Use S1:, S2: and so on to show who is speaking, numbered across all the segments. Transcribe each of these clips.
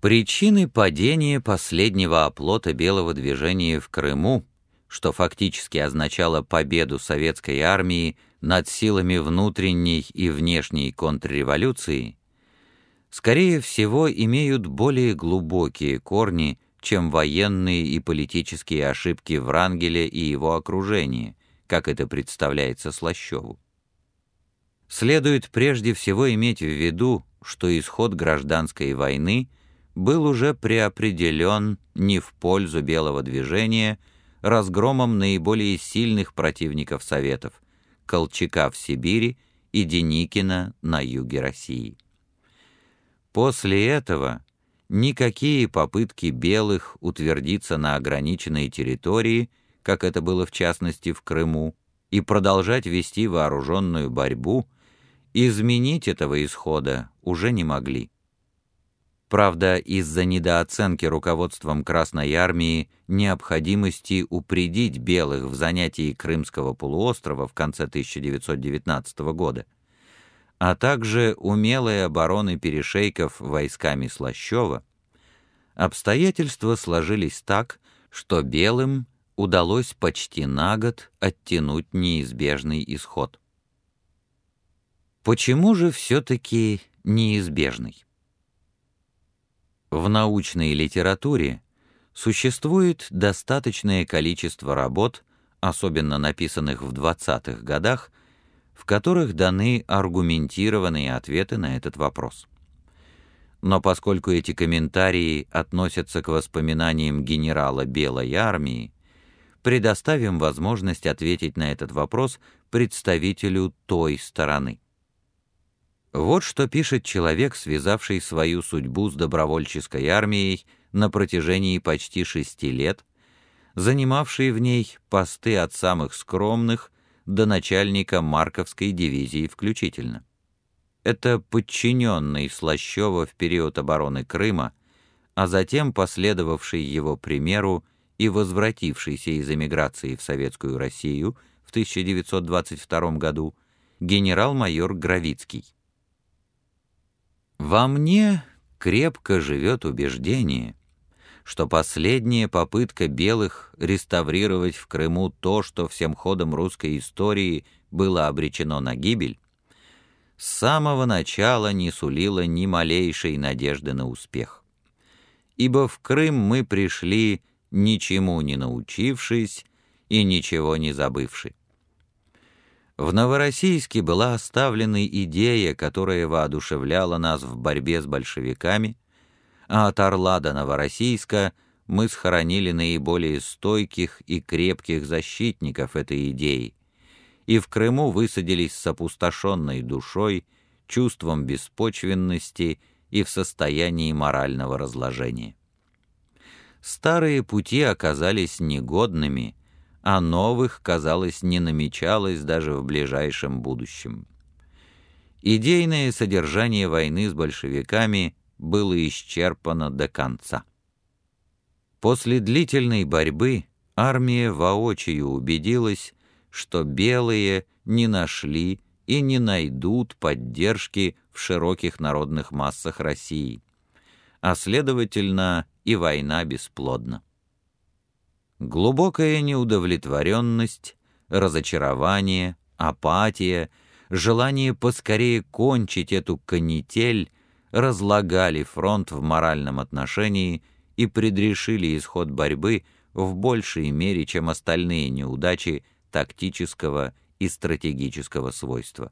S1: Причины падения последнего оплота белого движения в Крыму, что фактически означало победу советской армии над силами внутренней и внешней контрреволюции, скорее всего имеют более глубокие корни, чем военные и политические ошибки Врангеля и его окружения, как это представляется Слащеву. Следует прежде всего иметь в виду, что исход гражданской войны был уже преопределен не в пользу белого движения разгромом наиболее сильных противников Советов – Колчака в Сибири и Деникина на юге России. После этого никакие попытки белых утвердиться на ограниченной территории, как это было в частности в Крыму, и продолжать вести вооруженную борьбу, изменить этого исхода уже не могли. Правда, из-за недооценки руководством Красной Армии необходимости упредить белых в занятии Крымского полуострова в конце 1919 года – а также умелой обороны перешейков войсками Слащева, обстоятельства сложились так, что белым удалось почти на год оттянуть неизбежный исход. Почему же все-таки неизбежный? В научной литературе существует достаточное количество работ, особенно написанных в 20-х годах, в которых даны аргументированные ответы на этот вопрос. Но поскольку эти комментарии относятся к воспоминаниям генерала Белой армии, предоставим возможность ответить на этот вопрос представителю той стороны. Вот что пишет человек, связавший свою судьбу с добровольческой армией на протяжении почти шести лет, занимавший в ней посты от самых скромных до начальника Марковской дивизии включительно. Это подчиненный Слащева в период обороны Крыма, а затем последовавший его примеру и возвратившийся из эмиграции в Советскую Россию в 1922 году генерал-майор Гравицкий. Во мне крепко живет убеждение, что последняя попытка белых реставрировать в Крыму то, что всем ходом русской истории было обречено на гибель, с самого начала не сулила ни малейшей надежды на успех. Ибо в Крым мы пришли, ничему не научившись и ничего не забывши. В Новороссийске была оставлена идея, которая воодушевляла нас в борьбе с большевиками — а от Орла до Новороссийска мы схоронили наиболее стойких и крепких защитников этой идеи, и в Крыму высадились с опустошенной душой, чувством беспочвенности и в состоянии морального разложения. Старые пути оказались негодными, а новых, казалось, не намечалось даже в ближайшем будущем. Идейное содержание войны с большевиками было исчерпано до конца. После длительной борьбы армия воочию убедилась, что белые не нашли и не найдут поддержки в широких народных массах России, а следовательно и война бесплодна. Глубокая неудовлетворенность, разочарование, апатия, желание поскорее кончить эту канитель разлагали фронт в моральном отношении и предрешили исход борьбы в большей мере, чем остальные неудачи тактического и стратегического свойства.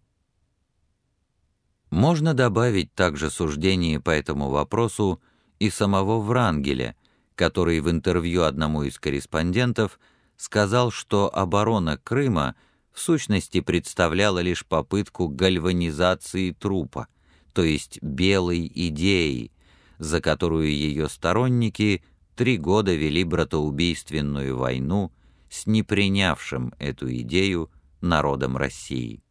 S1: Можно добавить также суждение по этому вопросу и самого Врангеля, который в интервью одному из корреспондентов сказал, что оборона Крыма в сущности представляла лишь попытку гальванизации трупа, то есть белой идеей, за которую ее сторонники три года вели братоубийственную войну с непринявшим эту идею народом России.